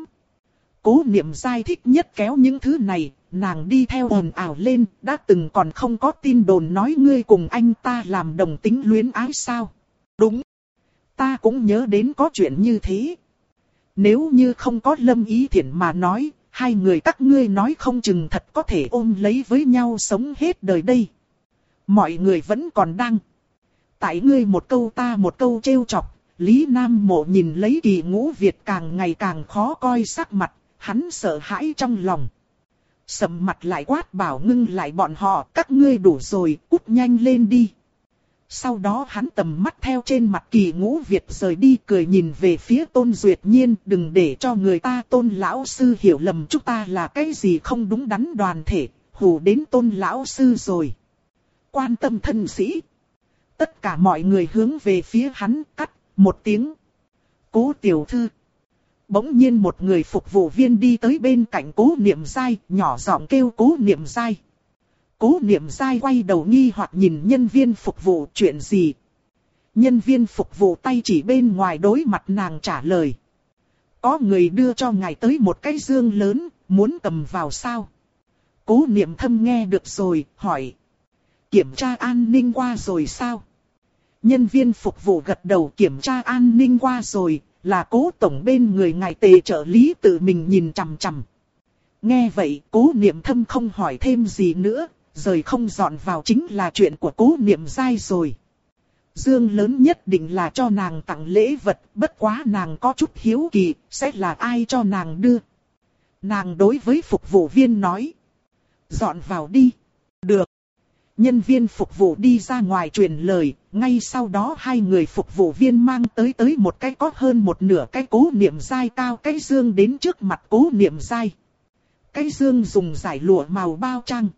Cố niệm dai thích nhất kéo những thứ này, nàng đi theo ồn ào lên, đã từng còn không có tin đồn nói ngươi cùng anh ta làm đồng tính luyến ái sao. Đúng. Ta cũng nhớ đến có chuyện như thế. Nếu như không có lâm ý thiện mà nói, hai người các ngươi nói không chừng thật có thể ôm lấy với nhau sống hết đời đây. Mọi người vẫn còn đang. Tại ngươi một câu ta một câu trêu chọc, Lý Nam Mộ nhìn lấy kỳ ngũ Việt càng ngày càng khó coi sắc mặt, hắn sợ hãi trong lòng. Sầm mặt lại quát bảo ngưng lại bọn họ, các ngươi đủ rồi, cút nhanh lên đi. Sau đó hắn tầm mắt theo trên mặt kỳ ngũ Việt rời đi cười nhìn về phía tôn duyệt nhiên đừng để cho người ta tôn lão sư hiểu lầm chúng ta là cái gì không đúng đắn đoàn thể, hù đến tôn lão sư rồi. Quan tâm thân sĩ. Tất cả mọi người hướng về phía hắn cắt một tiếng. Cố tiểu thư. Bỗng nhiên một người phục vụ viên đi tới bên cạnh cố niệm dai, nhỏ giọng kêu cố niệm dai. Cố niệm dai quay đầu nghi hoặc nhìn nhân viên phục vụ chuyện gì. Nhân viên phục vụ tay chỉ bên ngoài đối mặt nàng trả lời. Có người đưa cho ngài tới một cái dương lớn, muốn cầm vào sao? Cố niệm thâm nghe được rồi, hỏi. Kiểm tra an ninh qua rồi sao? Nhân viên phục vụ gật đầu kiểm tra an ninh qua rồi, là cố tổng bên người ngài tề trợ lý tự mình nhìn chằm chằm. Nghe vậy, cố niệm thâm không hỏi thêm gì nữa, rời không dọn vào chính là chuyện của cố niệm dai rồi. Dương lớn nhất định là cho nàng tặng lễ vật, bất quá nàng có chút hiếu kỳ, sẽ là ai cho nàng đưa. Nàng đối với phục vụ viên nói. Dọn vào đi. Được. Nhân viên phục vụ đi ra ngoài truyền lời, ngay sau đó hai người phục vụ viên mang tới tới một cái có hơn một nửa cái cố niệm dai cao cái dương đến trước mặt cố niệm dai. Cái dương dùng giải lụa màu bao trang.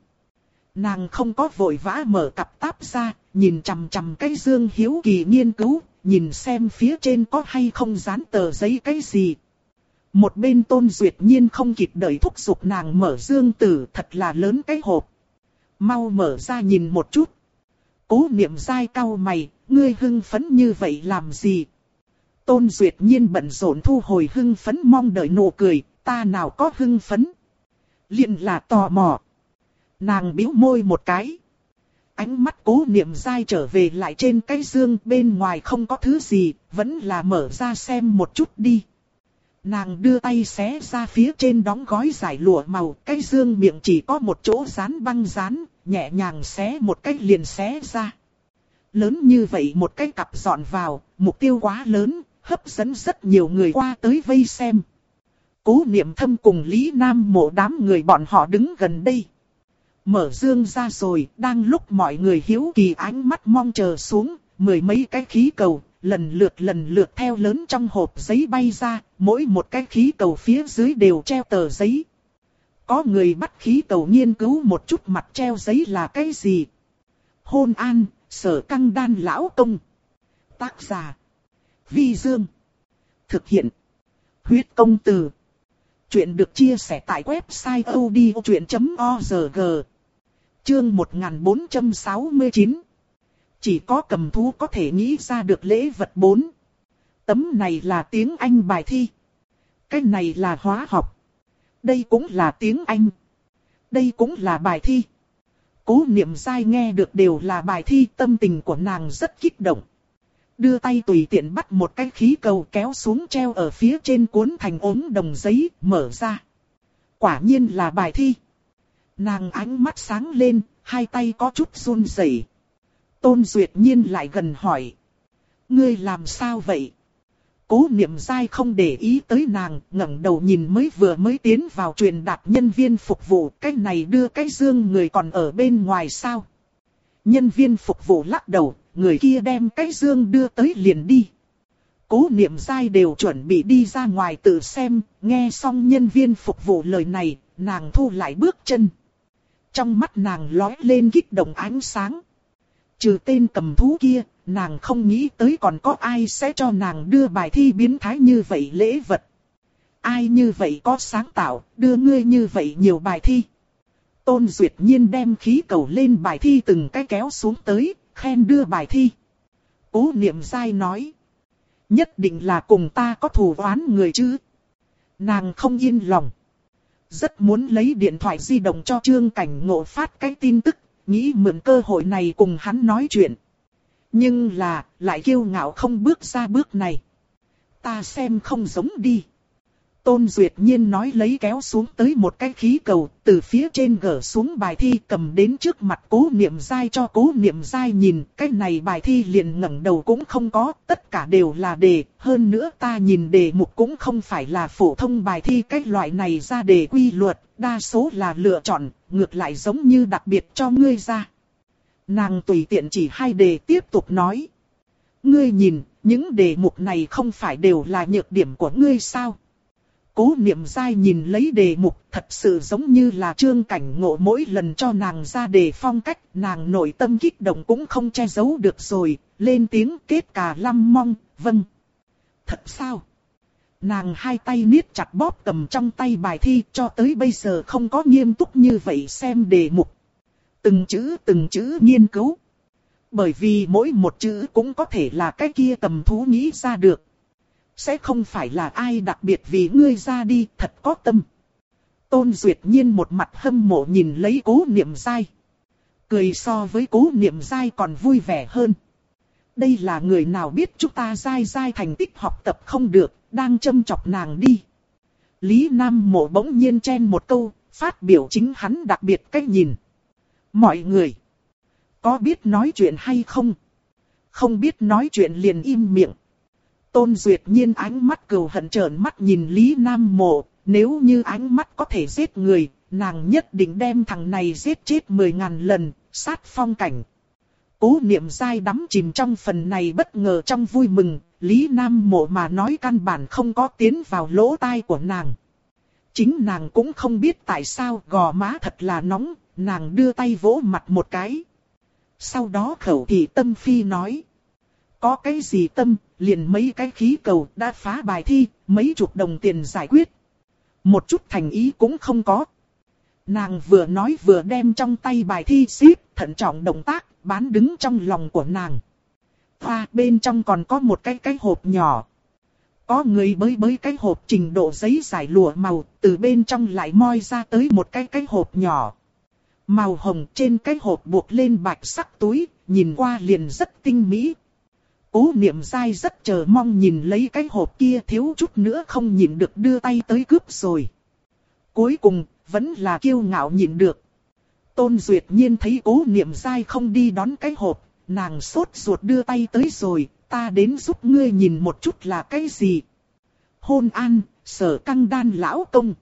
Nàng không có vội vã mở cặp táp ra, nhìn chằm chằm cái dương hiếu kỳ nghiên cứu, nhìn xem phía trên có hay không dán tờ giấy cái gì. Một bên tôn duyệt nhiên không kịp đợi thúc giục nàng mở dương tử thật là lớn cái hộp. Mau mở ra nhìn một chút. Cố niệm dai cao mày, ngươi hưng phấn như vậy làm gì? Tôn duyệt nhiên bận rộn thu hồi hưng phấn mong đợi nụ cười, ta nào có hưng phấn? liền là tò mò. Nàng bĩu môi một cái. Ánh mắt cố niệm dai trở về lại trên cái dương bên ngoài không có thứ gì, vẫn là mở ra xem một chút đi. Nàng đưa tay xé ra phía trên đóng gói giải lụa màu, cái dương miệng chỉ có một chỗ dán băng dán, nhẹ nhàng xé một cái liền xé ra. Lớn như vậy một cái cặp dọn vào, mục tiêu quá lớn, hấp dẫn rất nhiều người qua tới vây xem. Cố niệm thâm cùng Lý Nam mộ đám người bọn họ đứng gần đây. Mở dương ra rồi, đang lúc mọi người hiếu kỳ ánh mắt mong chờ xuống, mười mấy cái khí cầu, lần lượt lần lượt theo lớn trong hộp giấy bay ra, mỗi một cái khí cầu phía dưới đều treo tờ giấy. Có người bắt khí cầu nghiên cứu một chút mặt treo giấy là cái gì? Hôn an, sở căng đan lão công. Tác giả. Vi Dương. Thực hiện. Huyết công từ. Chuyện được chia sẻ tại website odchuyện.org. Chương 1469 Chỉ có cầm thú có thể nghĩ ra được lễ vật 4. Tấm này là tiếng Anh bài thi. Cái này là hóa học. Đây cũng là tiếng Anh. Đây cũng là bài thi. Cố niệm sai nghe được đều là bài thi tâm tình của nàng rất kích động. Đưa tay tùy tiện bắt một cái khí cầu kéo xuống treo ở phía trên cuốn thành ống đồng giấy, mở ra. Quả nhiên là bài thi. Nàng ánh mắt sáng lên, hai tay có chút run rẩy. Tôn Duyệt Nhiên lại gần hỏi. Ngươi làm sao vậy? Cố niệm dai không để ý tới nàng, ngẩng đầu nhìn mới vừa mới tiến vào truyền đạt nhân viên phục vụ. Cái này đưa cái dương người còn ở bên ngoài sao? Nhân viên phục vụ lắc đầu, người kia đem cái dương đưa tới liền đi. Cố niệm dai đều chuẩn bị đi ra ngoài tự xem, nghe xong nhân viên phục vụ lời này, nàng thu lại bước chân. Trong mắt nàng lóe lên kích động ánh sáng. Trừ tên cầm thú kia, nàng không nghĩ tới còn có ai sẽ cho nàng đưa bài thi biến thái như vậy lễ vật. Ai như vậy có sáng tạo, đưa ngươi như vậy nhiều bài thi. Tôn Duyệt Nhiên đem khí cầu lên bài thi từng cái kéo xuống tới, khen đưa bài thi. Cố niệm dai nói. Nhất định là cùng ta có thù oán người chứ. Nàng không yên lòng. Rất muốn lấy điện thoại di động cho Trương Cảnh Ngộ phát cái tin tức, nghĩ mượn cơ hội này cùng hắn nói chuyện. Nhưng là, lại kiêu ngạo không bước ra bước này. Ta xem không giống đi. Tôn Duyệt Nhiên nói lấy kéo xuống tới một cái khí cầu, từ phía trên gỡ xuống bài thi cầm đến trước mặt cố niệm dai cho cố niệm dai nhìn, cái này bài thi liền ngẩng đầu cũng không có, tất cả đều là đề, hơn nữa ta nhìn đề mục cũng không phải là phổ thông bài thi cách loại này ra đề quy luật, đa số là lựa chọn, ngược lại giống như đặc biệt cho ngươi ra. Nàng tùy tiện chỉ hai đề tiếp tục nói. Ngươi nhìn, những đề mục này không phải đều là nhược điểm của ngươi sao? Cố niệm dai nhìn lấy đề mục thật sự giống như là trương cảnh ngộ mỗi lần cho nàng ra đề phong cách, nàng nội tâm kích động cũng không che giấu được rồi, lên tiếng kết cả lăm mong, vâng. Thật sao? Nàng hai tay niết chặt bóp cầm trong tay bài thi cho tới bây giờ không có nghiêm túc như vậy xem đề mục. Từng chữ từng chữ nghiên cứu. Bởi vì mỗi một chữ cũng có thể là cái kia cầm thú nghĩ ra được. Sẽ không phải là ai đặc biệt vì ngươi ra đi thật có tâm. Tôn Duyệt Nhiên một mặt hâm mộ nhìn lấy cố niệm dai. Cười so với cố niệm dai còn vui vẻ hơn. Đây là người nào biết chúng ta dai dai thành tích học tập không được, đang châm chọc nàng đi. Lý Nam Mộ bỗng nhiên chen một câu, phát biểu chính hắn đặc biệt cách nhìn. Mọi người, có biết nói chuyện hay không? Không biết nói chuyện liền im miệng. Tôn Duyệt Nhiên ánh mắt cừu hận trợn mắt nhìn Lý Nam Mộ, nếu như ánh mắt có thể giết người, nàng nhất định đem thằng này giết chết mười ngàn lần, sát phong cảnh. Cố niệm dai đắm chìm trong phần này bất ngờ trong vui mừng, Lý Nam Mộ mà nói căn bản không có tiến vào lỗ tai của nàng. Chính nàng cũng không biết tại sao gò má thật là nóng, nàng đưa tay vỗ mặt một cái. Sau đó khẩu thị tâm phi nói. Có cái gì tâm, liền mấy cái khí cầu đã phá bài thi, mấy chục đồng tiền giải quyết. Một chút thành ý cũng không có. Nàng vừa nói vừa đem trong tay bài thi xíp, thận trọng động tác, bán đứng trong lòng của nàng. Hoa bên trong còn có một cái cái hộp nhỏ. Có người bới bới cái hộp trình độ giấy giải lụa màu, từ bên trong lại moi ra tới một cái cái hộp nhỏ. Màu hồng trên cái hộp buộc lên bạch sắc túi, nhìn qua liền rất tinh mỹ. Cố niệm dai rất chờ mong nhìn lấy cái hộp kia thiếu chút nữa không nhìn được đưa tay tới cướp rồi. Cuối cùng, vẫn là kiêu ngạo nhìn được. Tôn Duyệt Nhiên thấy cố niệm dai không đi đón cái hộp, nàng sốt ruột đưa tay tới rồi, ta đến giúp ngươi nhìn một chút là cái gì. Hôn an, sở căng đan lão công.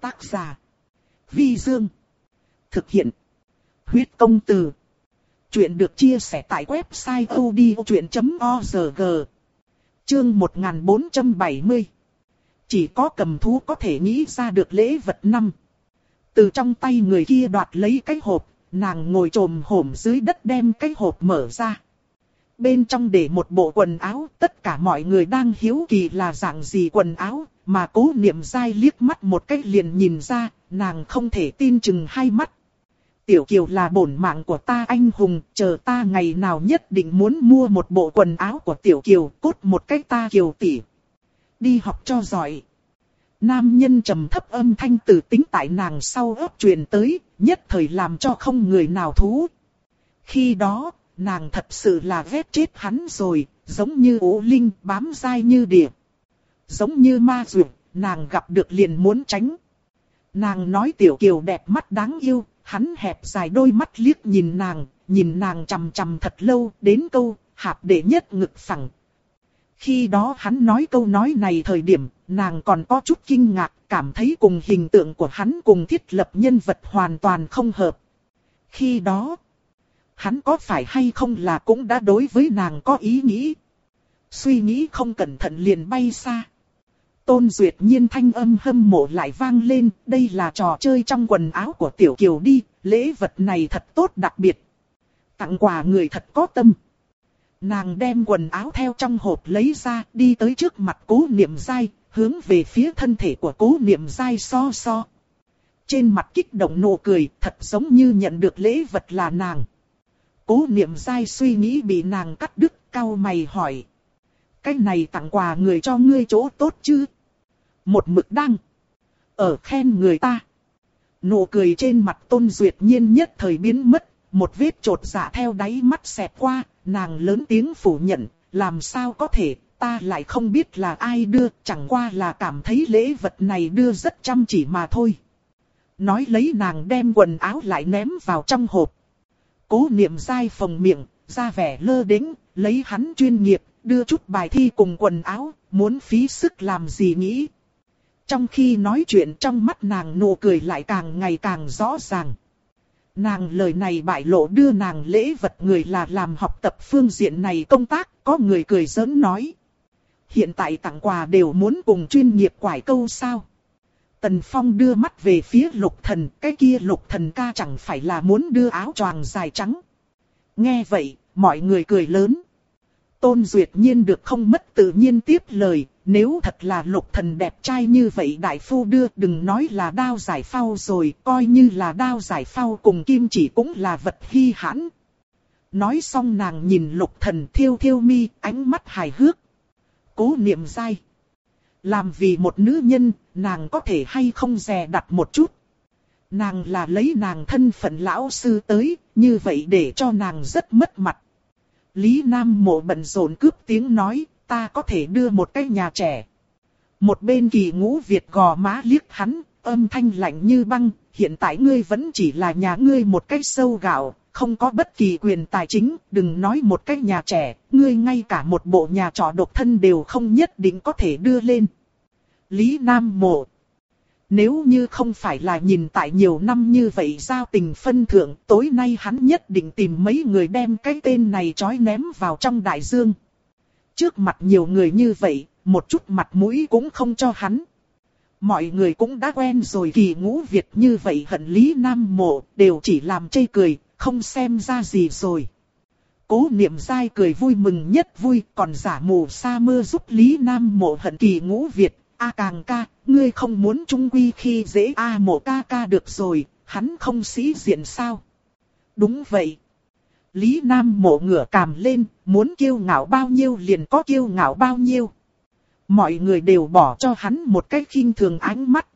Tác giả. Vi Dương. Thực hiện. Huyết công từ. Chuyện được chia sẻ tại website odchuyện.org. Chương 1470. Chỉ có cầm thú có thể nghĩ ra được lễ vật năm. Từ trong tay người kia đoạt lấy cái hộp, nàng ngồi trồm hổm dưới đất đem cái hộp mở ra. Bên trong để một bộ quần áo, tất cả mọi người đang hiếu kỳ là dạng gì quần áo, mà cố niệm dai liếc mắt một cách liền nhìn ra, nàng không thể tin chừng hai mắt. Tiểu Kiều là bổn mạng của ta anh hùng, chờ ta ngày nào nhất định muốn mua một bộ quần áo của Tiểu Kiều, cốt một cách ta Kiều tỷ. Đi học cho giỏi. Nam nhân trầm thấp âm thanh từ tính tại nàng sau ớt truyền tới, nhất thời làm cho không người nào thú. Khi đó, nàng thật sự là ghét chết hắn rồi, giống như ố linh bám dai như địa. Giống như ma dược, nàng gặp được liền muốn tránh. Nàng nói tiểu kiều đẹp mắt đáng yêu, hắn hẹp dài đôi mắt liếc nhìn nàng, nhìn nàng chằm chằm thật lâu, đến câu, hạp đệ nhất ngực phẳng. Khi đó hắn nói câu nói này thời điểm, nàng còn có chút kinh ngạc, cảm thấy cùng hình tượng của hắn cùng thiết lập nhân vật hoàn toàn không hợp. Khi đó, hắn có phải hay không là cũng đã đối với nàng có ý nghĩ. Suy nghĩ không cẩn thận liền bay xa. Tôn Duyệt Nhiên thanh âm hâm mộ lại vang lên, đây là trò chơi trong quần áo của Tiểu Kiều đi, lễ vật này thật tốt đặc biệt. Tặng quà người thật có tâm. Nàng đem quần áo theo trong hộp lấy ra, đi tới trước mặt cố niệm dai, hướng về phía thân thể của cố niệm dai so so. Trên mặt kích động nụ cười, thật giống như nhận được lễ vật là nàng. Cố niệm dai suy nghĩ bị nàng cắt đứt, cau mày hỏi. Cái này tặng quà người cho ngươi chỗ tốt chứ? Một mực đăng. Ở khen người ta. Nụ cười trên mặt tôn duyệt nhiên nhất thời biến mất, một vết trột giả dạ theo đáy mắt xẹt qua, nàng lớn tiếng phủ nhận, làm sao có thể, ta lại không biết là ai đưa, chẳng qua là cảm thấy lễ vật này đưa rất chăm chỉ mà thôi. Nói lấy nàng đem quần áo lại ném vào trong hộp. Cố niệm dai phòng miệng, ra vẻ lơ đĩnh, lấy hắn chuyên nghiệp, đưa chút bài thi cùng quần áo, muốn phí sức làm gì nghĩ. Trong khi nói chuyện trong mắt nàng nụ cười lại càng ngày càng rõ ràng. Nàng lời này bại lộ đưa nàng lễ vật người là làm học tập phương diện này công tác, có người cười giỡn nói. Hiện tại tặng quà đều muốn cùng chuyên nghiệp quải câu sao. Tần Phong đưa mắt về phía lục thần, cái kia lục thần ca chẳng phải là muốn đưa áo choàng dài trắng. Nghe vậy, mọi người cười lớn. Tôn Duyệt Nhiên được không mất tự nhiên tiếp lời, nếu thật là lục thần đẹp trai như vậy đại phu đưa đừng nói là đao giải phao rồi, coi như là đao giải phao cùng kim chỉ cũng là vật hy hãn. Nói xong nàng nhìn lục thần thiêu thiêu mi, ánh mắt hài hước. Cố niệm dai. Làm vì một nữ nhân, nàng có thể hay không dè đặt một chút. Nàng là lấy nàng thân phận lão sư tới, như vậy để cho nàng rất mất mặt. Lý Nam mộ bận rộn cướp tiếng nói, ta có thể đưa một cái nhà trẻ. Một bên kỳ ngũ Việt gò má liếc hắn, âm thanh lạnh như băng, hiện tại ngươi vẫn chỉ là nhà ngươi một cái sâu gạo, không có bất kỳ quyền tài chính, đừng nói một cái nhà trẻ, ngươi ngay cả một bộ nhà trọ độc thân đều không nhất định có thể đưa lên. Lý Nam Mộ Nếu như không phải là nhìn tại nhiều năm như vậy giao tình phân thượng, tối nay hắn nhất định tìm mấy người đem cái tên này trói ném vào trong đại dương. Trước mặt nhiều người như vậy, một chút mặt mũi cũng không cho hắn. Mọi người cũng đã quen rồi kỳ ngũ Việt như vậy hận Lý Nam Mộ, đều chỉ làm chê cười, không xem ra gì rồi. Cố niệm dai cười vui mừng nhất vui, còn giả mù sa mưa giúp Lý Nam Mộ hận kỳ ngũ Việt. A càng ca, ngươi không muốn trung quy khi dễ A mộ ca ca được rồi, hắn không sĩ diện sao? Đúng vậy. Lý Nam mộ ngửa cằm lên, muốn kiêu ngạo bao nhiêu liền có kiêu ngạo bao nhiêu. Mọi người đều bỏ cho hắn một cái khinh thường ánh mắt.